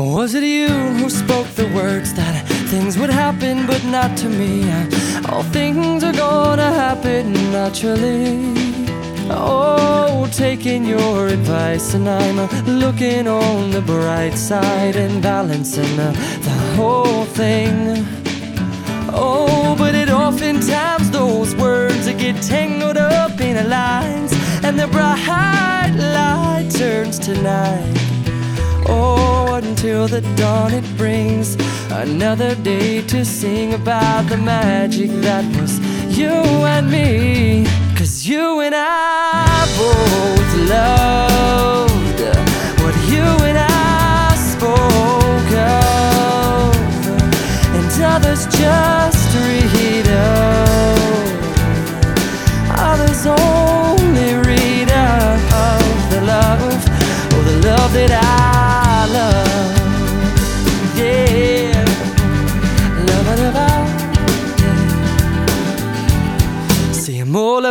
Was it you who spoke the words that things would happen but not to me? All things are gonna happen naturally. Oh, taking your advice, and I'm looking on the bright side and balancing the, the whole thing. Oh, but it oftentimes those words that get tangled up in lines, and the bright light turns to night. Oh, until the dawn it brings another day to sing about the magic that was you and me. Cause you and I both loved what you and I spoke of, and others just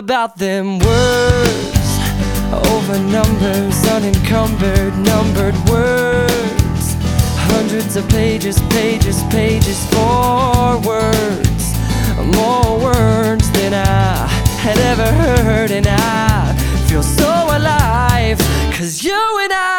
about them words over numbers, unencumbered, numbered words. Hundreds of pages, pages, pages for words. More words than I had ever heard, and I feel so alive. Cause you and I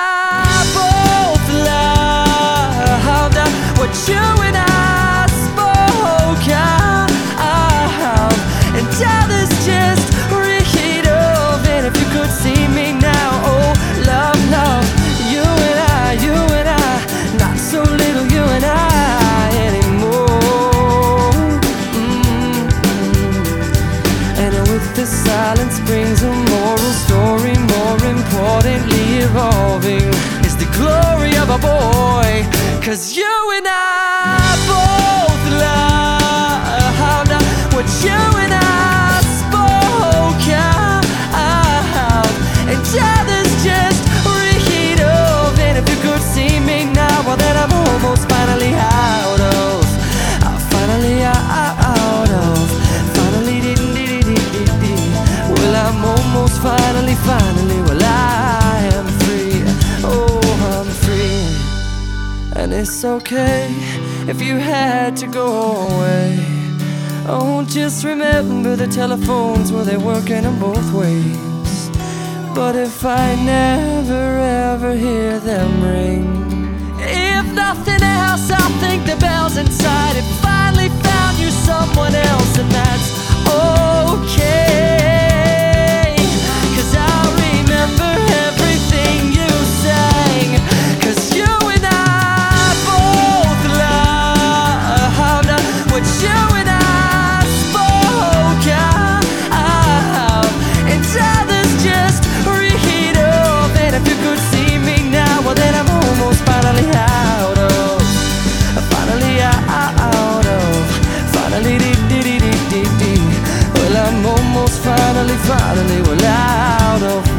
the silence brings a moral story, more importantly evolving is the glory of a boy. Cause you and finally, well, I am free. Oh, I'm free. And it's okay if you had to go away. Oh, just remember the telephones, well, they're working in both ways. But if I never ever hear them ring, if nothing else, I'll think the bells inside it almost finally, finally, well, out of